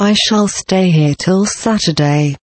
I shall stay here till Saturday.